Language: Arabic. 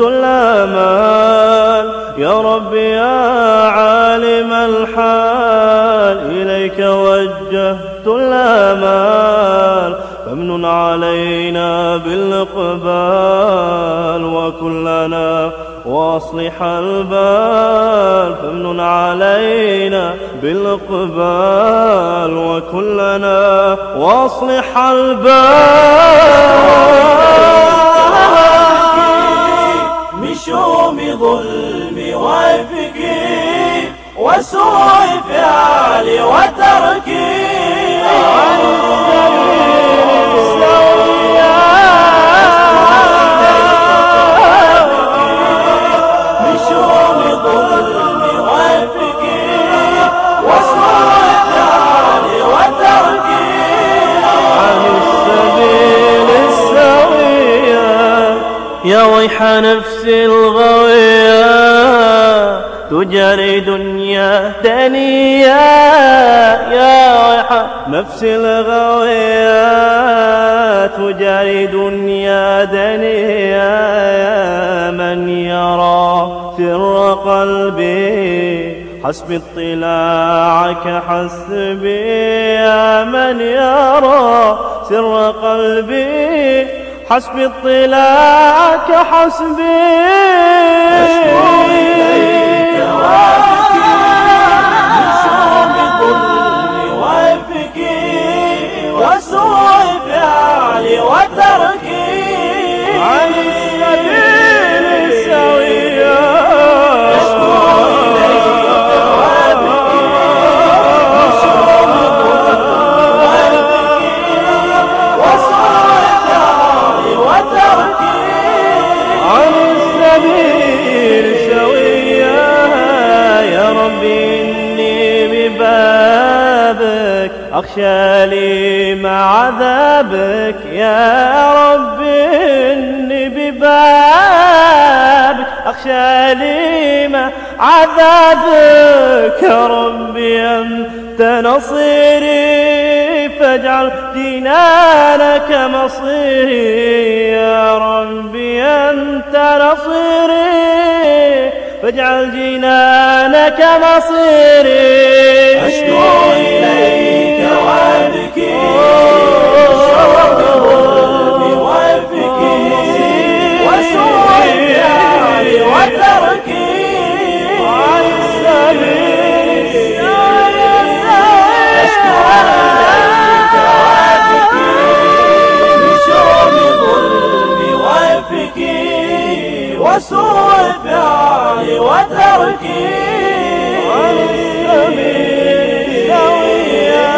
الآمال. يا رب يا عالم الحال إليك وجهت الآمال. فامن علينا بالإقبال وكلنا واصلح البال. فمن علينا بالإقبال وكلنا واصلح البال. فعل وتركي وسوء فعل وتركي عن السبيل السوية يا ويح نفسي الغوية تجري دنيا دنيا يا ويح نفسي الغوية. تجري دنيا دنيا يا من يرى سر قلبي. حسب اطلاعك حسبي يا من يرى سر قلبي. حسب اطلاعك حسبي فعل أخشى لي مع عذابك يا ربي إني ببابك. أخشى لي مع عذابك يا ربي أنت نصيري. فاجعل جنانك مصيري يا ربي أنت نصيري. فاجعل جنانك مصيري. وتركي سويا